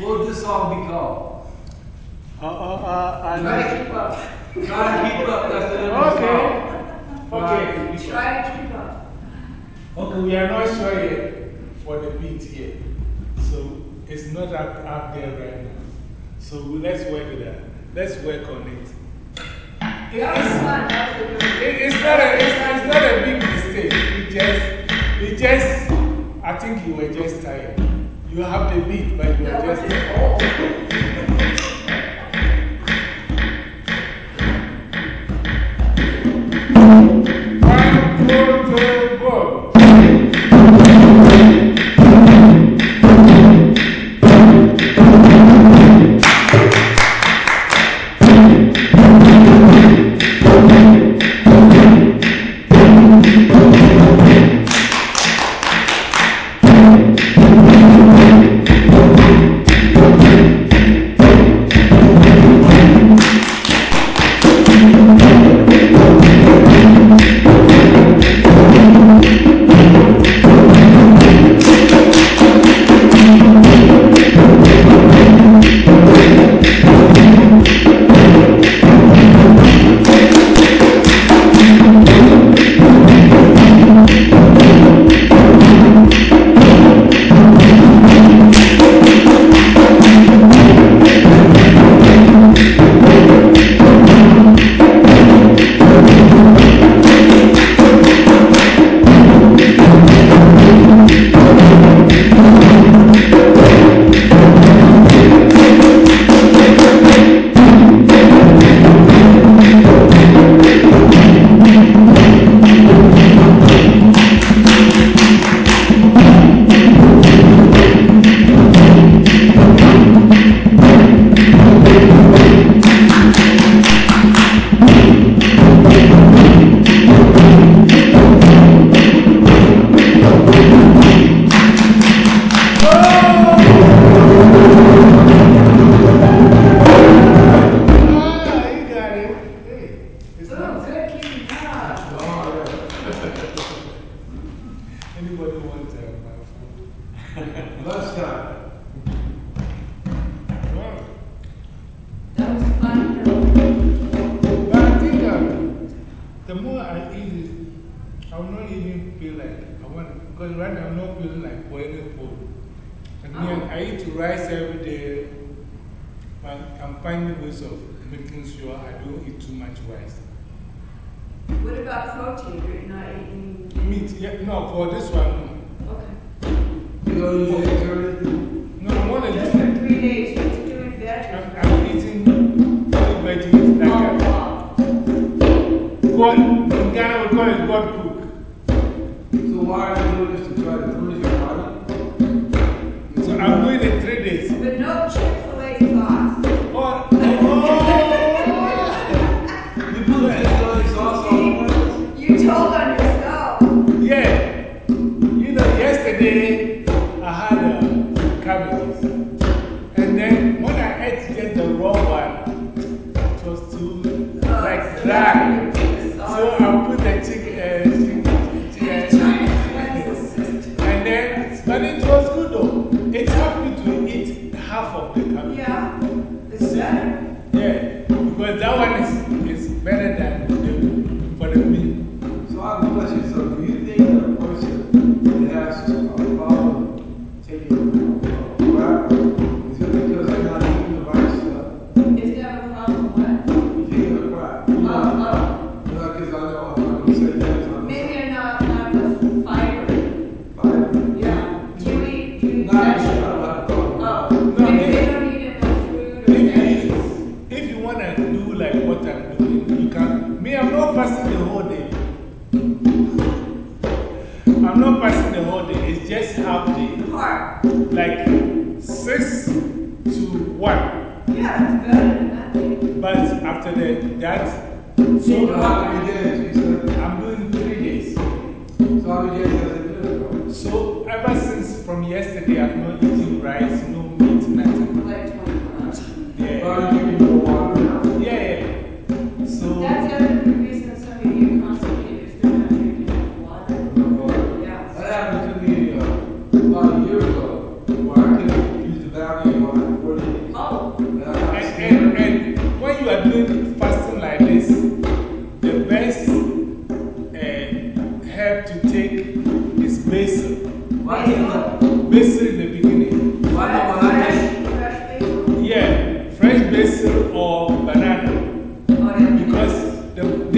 What would this song be called? Uh, uh, uh, I Try know. to keep up. Try to keep up, that's the name of the Okay. song. Okay. Try to keep up. Okay, we are not sure yet for the beat yet. So it's not up, up there right now. So we- let's work it out. Let's work on it. It- That was it's- fun. That was a good one. It, it's, not a, it's, it's not a big mistake. It just, it just, I think you were just tired. You have the beat, but you was just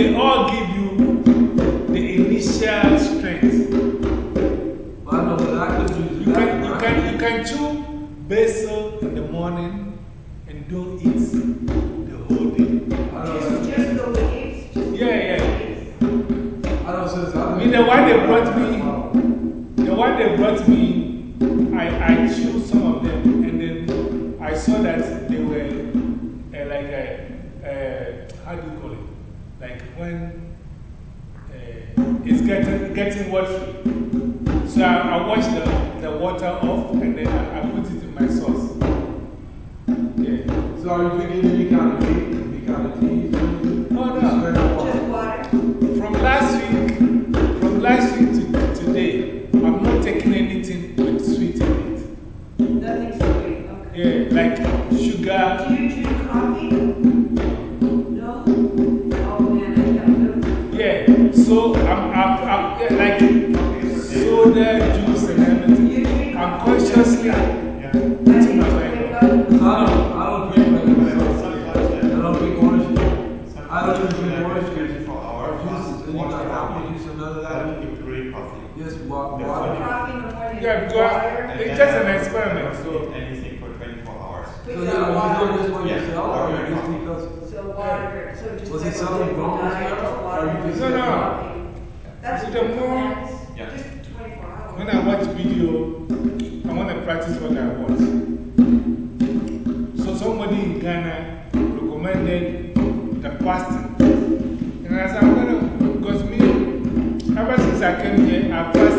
they all give you the initial strength. Well, I know what I could do. You can, you, can, you can chew basil in the morning what's. older Jews and everything. I'm consciously yeah. I don't, I don't drink like. I don't drink orange juice. I don't even apple juice, none of that. Yes, water. Yeah, because it's just an experiment. So anything for 24 hours. So water you. So water. So just. Was it selling bones? No, no. That's the more. Yeah. When I watch video, I want to practice what I watch. So somebody in Ghana recommended the fasting. And I said, I'm going to, because me, ever since I came here, I've fasted.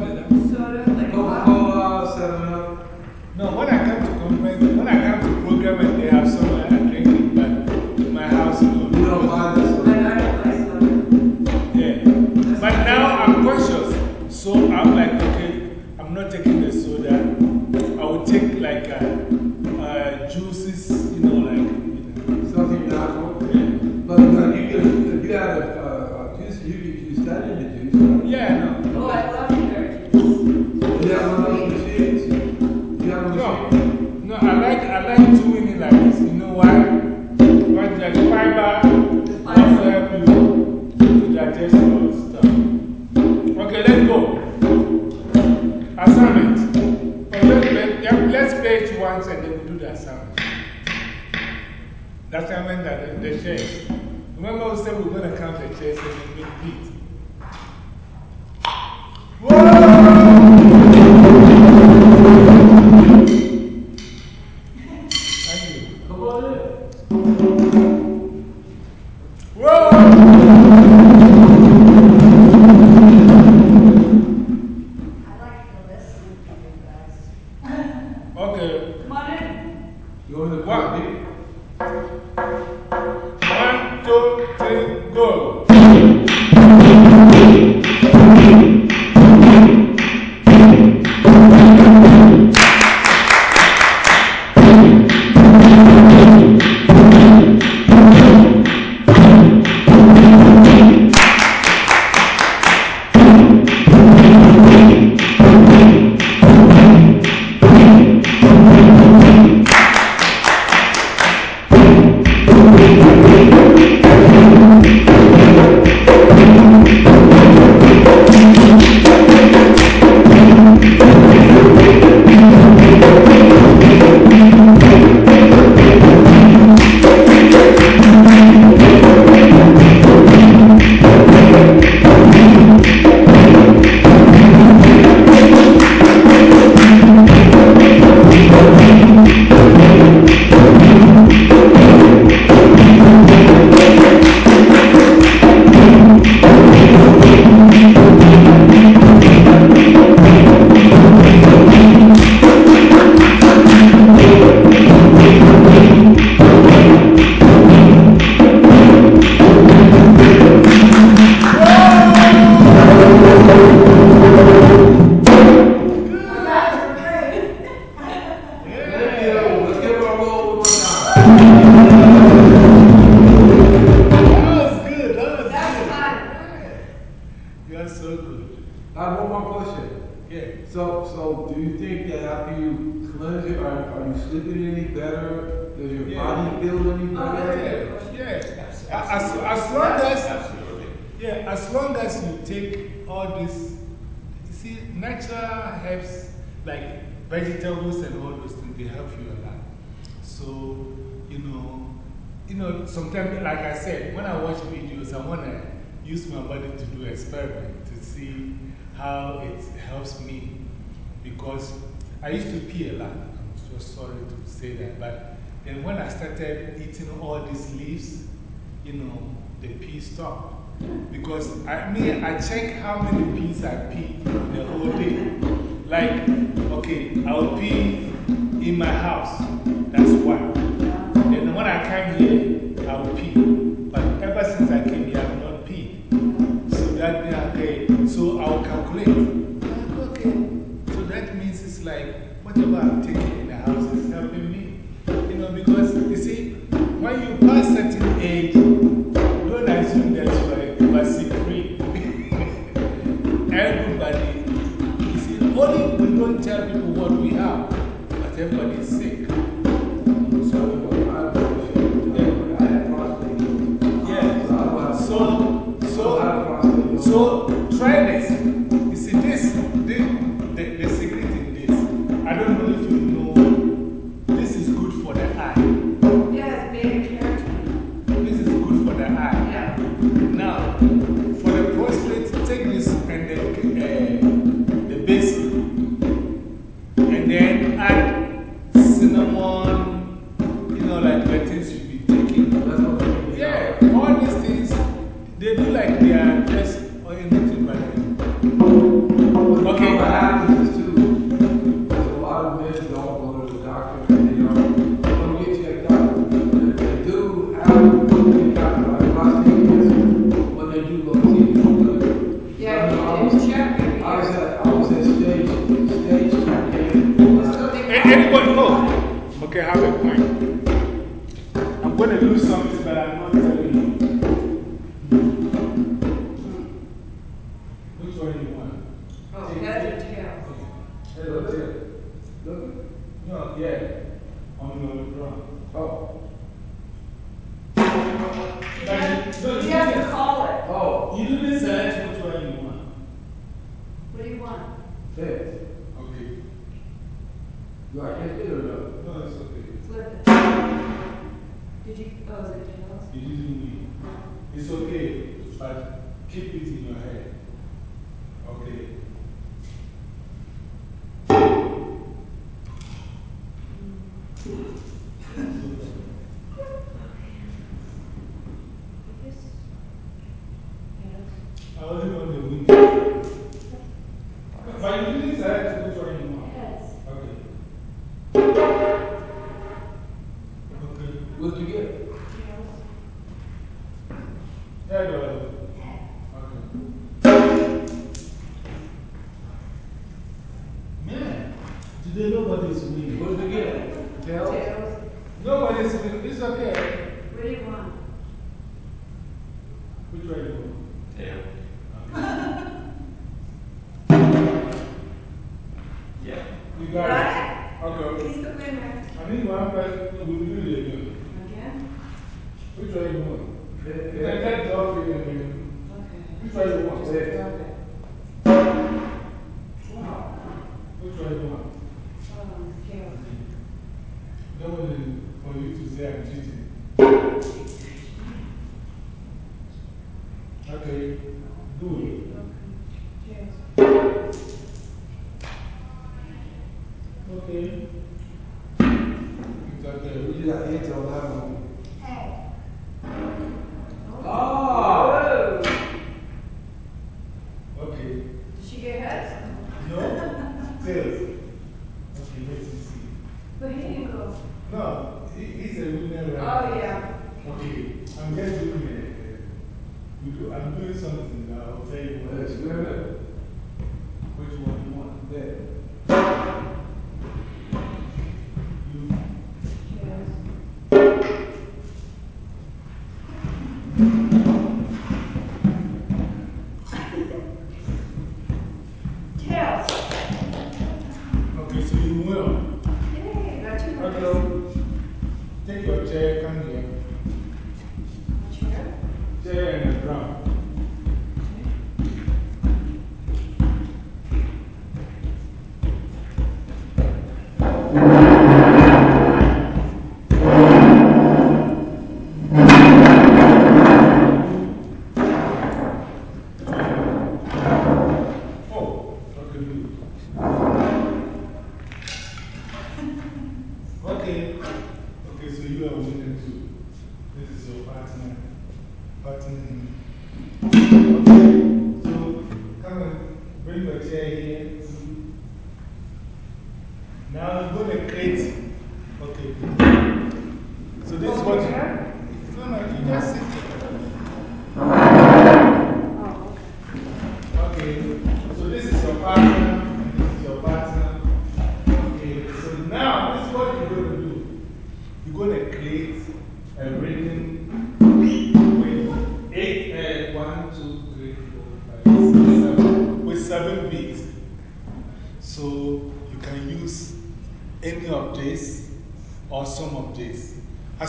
what did that determined that the. Remember, we said we're going to count the chase and repeat. nature helps, like vegetables and all those things, they help you a lot. So, you know, you know, sometimes, like I said, when I watch videos, I want to use my body to do experiment to see how it helps me. Because I used to pee a lot. I'm so sorry to say that. But then when I started eating all these leaves, you know, the pee stopped. Because I mean, I check how many pees I pee in the whole day. Like, okay, I'll pee in my house. That's why. Then when I come here, I'll pee. But ever since I came here, I've not peed. So that means okay, so I'll calculate. Okay. So that means it's like whatever I'm taking in the house is helping me. You know, because you see, when you pass certain age, tempo ali seca. Then nobody's winning. Who's the giver? Tails. Nobody's winning. It's okay. No, he, he's a winner. Oh, yeah. Okay, I'm just doing I'm doing something now. I'll tell you what. Which one? and button. Um, okay, so come and bring your chair here. Now we're going to create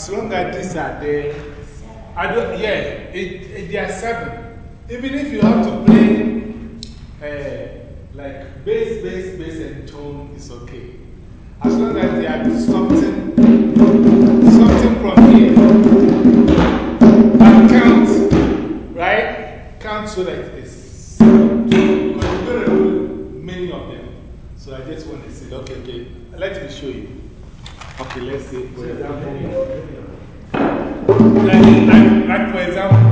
As long as these are there. I don't, yeah, it, it, there are seven. Even if you have to play uh, like bass, bass, bass, and tone, it's okay. As long as they are something, something from here that counts, right? Count so that it's seven. Because you're going to do many of them. So I just want to say, okay, okay, let me show you. Okay, let's see. For example, Like, like, for example,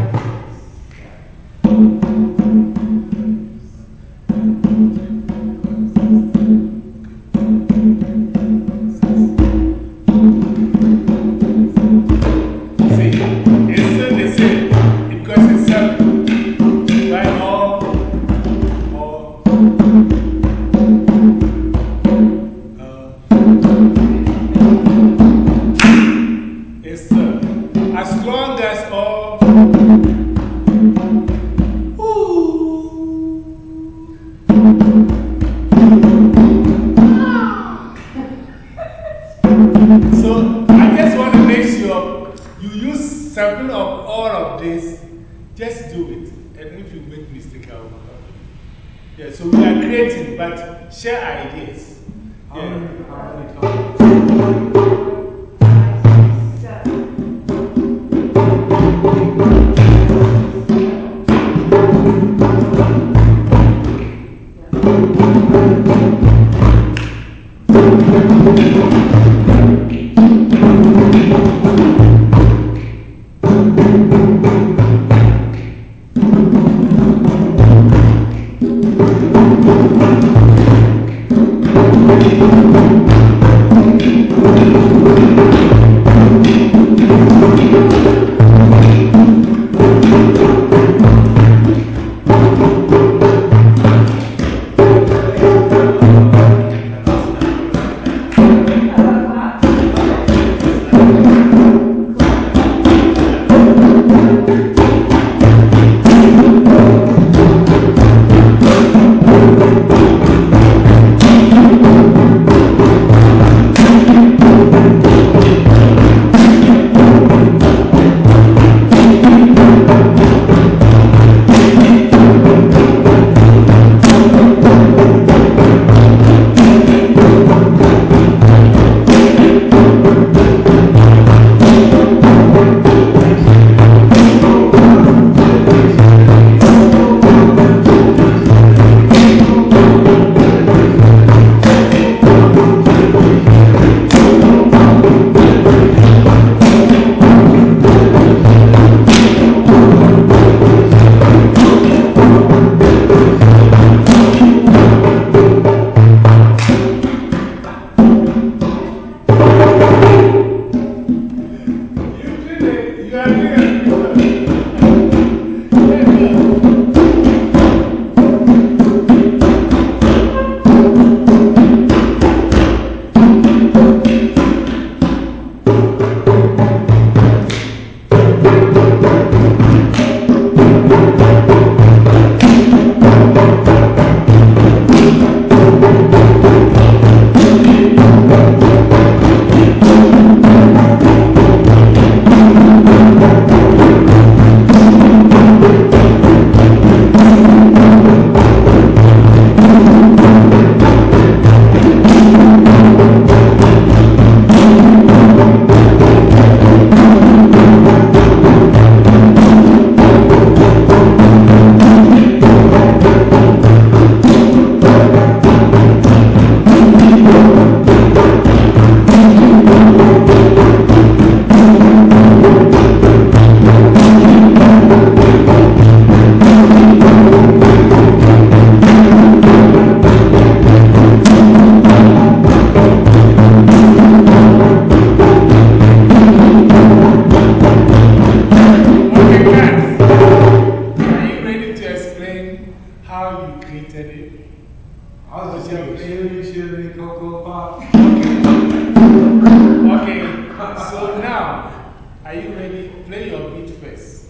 are you ready? Play your beat first.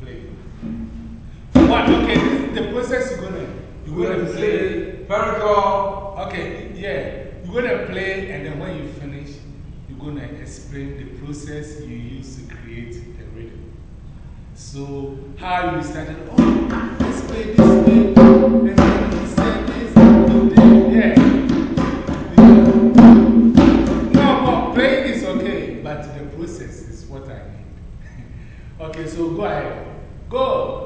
Play. What? Okay, this is the process you're gonna, you're gonna to play. say. Okay, yeah. You're gonna play, and then when you finish, you're gonna explain the process you use to create the rhythm. So, how you started, oh, let's play this way, and then you said okay, so go ahead. Go.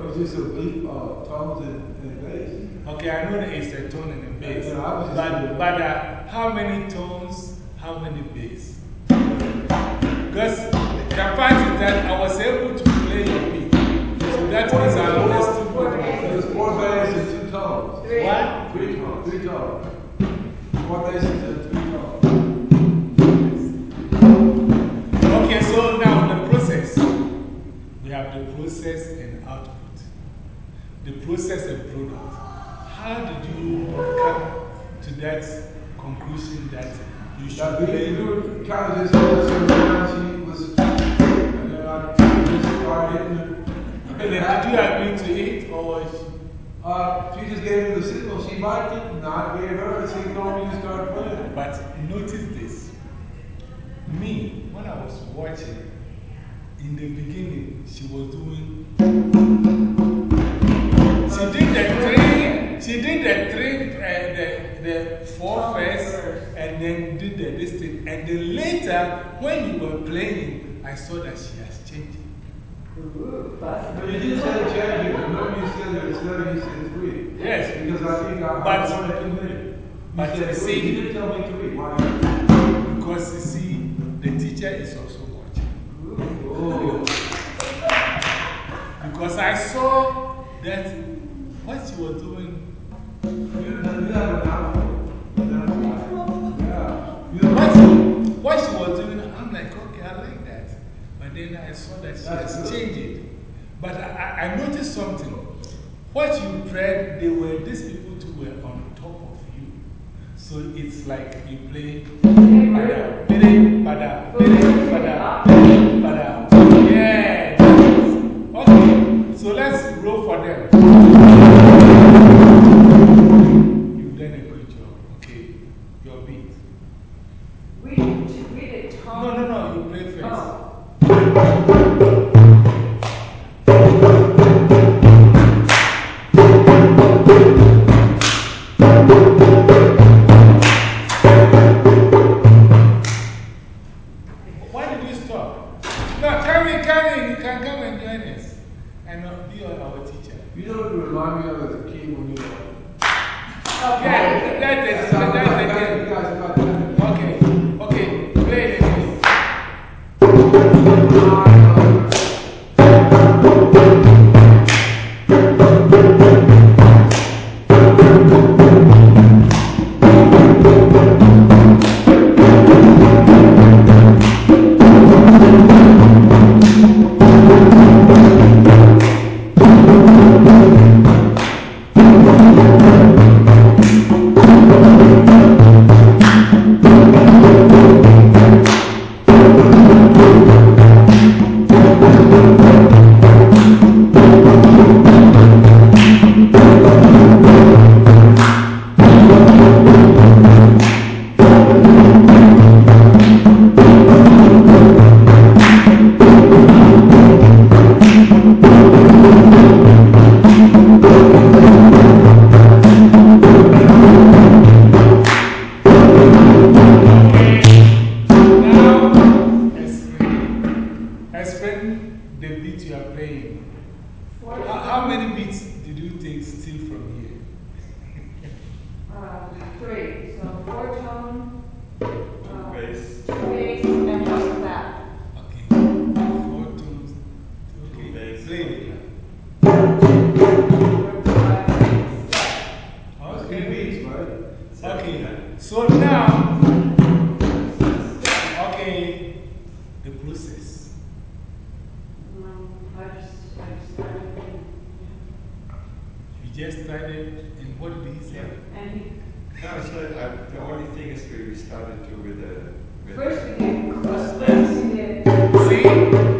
It was just a beat, uh, tones and, and bass. Okay, I know that it's a tone and a bass. Yeah, I was but but uh, how many tones, how many bass? Because the fact is that I was able to play your beat. So that means I understood what you It were was four bass and two tones. saying. What? Three tones. Three tones. Four basses and three tones. Okay, so now the process. We have the process and output. The process and product. How did you come to that conclusion that you should That we play. do kind of just had some time was, and then I just started hitting her. And then did you agree to it or she, Uh, she just gave me the signal. She liked it, and I gave her the signal and we started playing. But notice this. Me, when I was watching, in the beginning, she was doing. She did the three, she did the three, uh, the, the four first, and then did the this thing. And then later, when you were playing, I saw that she has changed. Busted. But you didn't say change it. Remember you said that instead of you said three. Yes. Because I think I, But- wanted too many. But you see- You didn't tell me three. Why? Because you see, the teacher is also watching. Oh. Because I saw that what she was doing You, you. You What, she- what was doing, I'm like, okay, I like that. But then I saw that she That's has good. changed it. But I, I, noticed something. What you prayed, they were, these people too were on top of you. So it's like you play. Bada. Yeah. Okay, so let's roll for them. You've done a good job. Okay, your beat. We we did. No, no, no, you play first. Oh. Just and what did he say? And he, No, so I, the only thing is we started to with the. With first we did, first we did, See,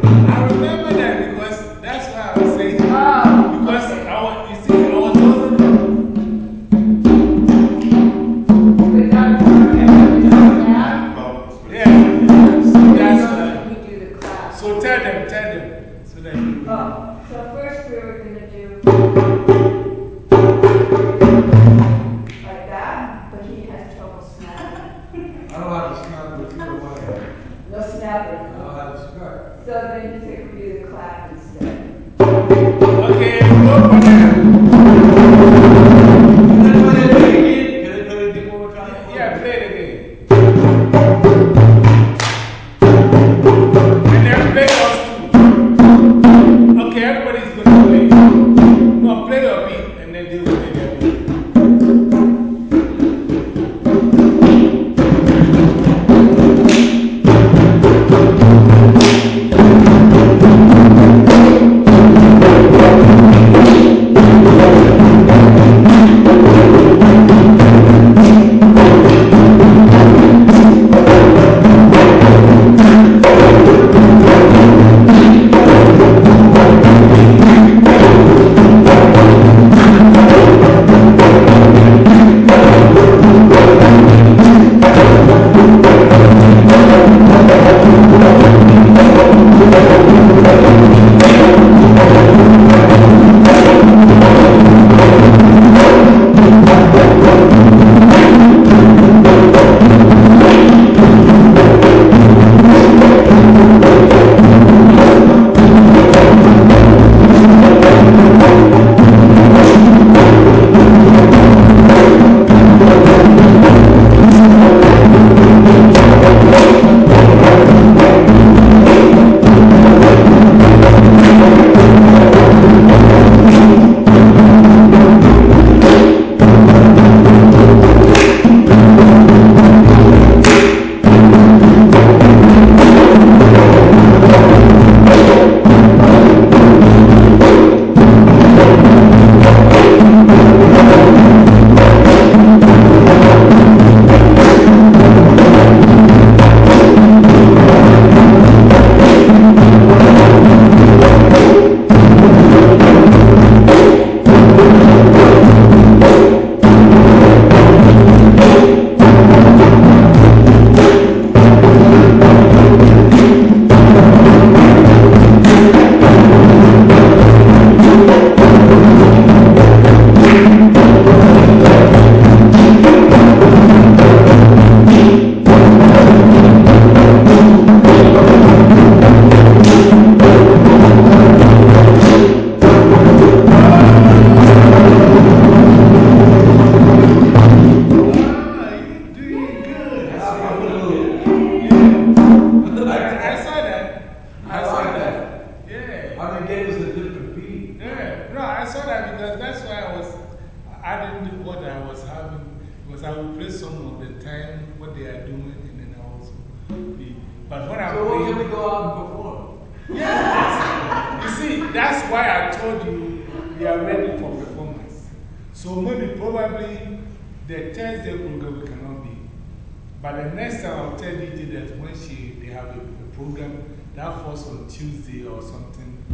that falls on Tuesday or something,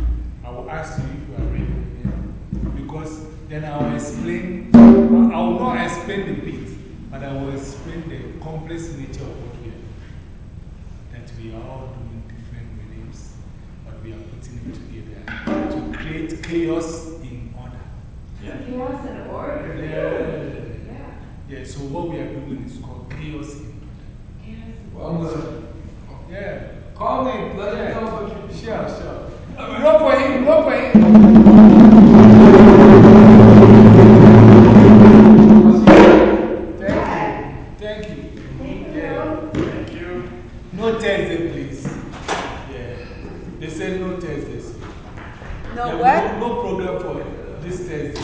I will ask you if you are ready. Yeah. Because then I will explain, I I will not explain the beat, but I will explain the complex nature of what we are doing. That we are all doing different rhythms, but we are putting it together to create chaos in order. Chaos and order. Yeah. Yeah. Yeah, so what we are doing is called chaos in order. Well, I'm gonna, Yeah. Call me, let me know what you. Sure, sure. Roll for him, roll for him. Thank you. Thank you. Yeah. Thank you. No Thursday, please. Yeah. They said no Thursdays. No Yeah, what? No, no program for this Thursday.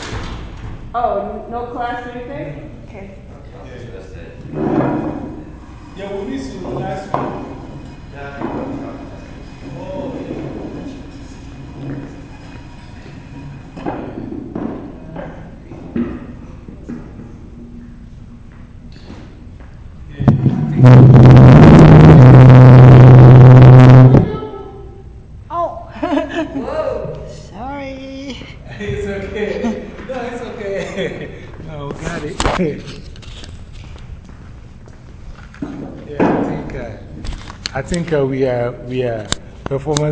Oh, no class or anything? Okay. Yeah. Yeah, we missed you last week. Oh, yeah. Oh, Whoa. sorry. It's okay. No, it's okay. No, we got it. yeah, I think, uh, I think uh, we are, we are performance.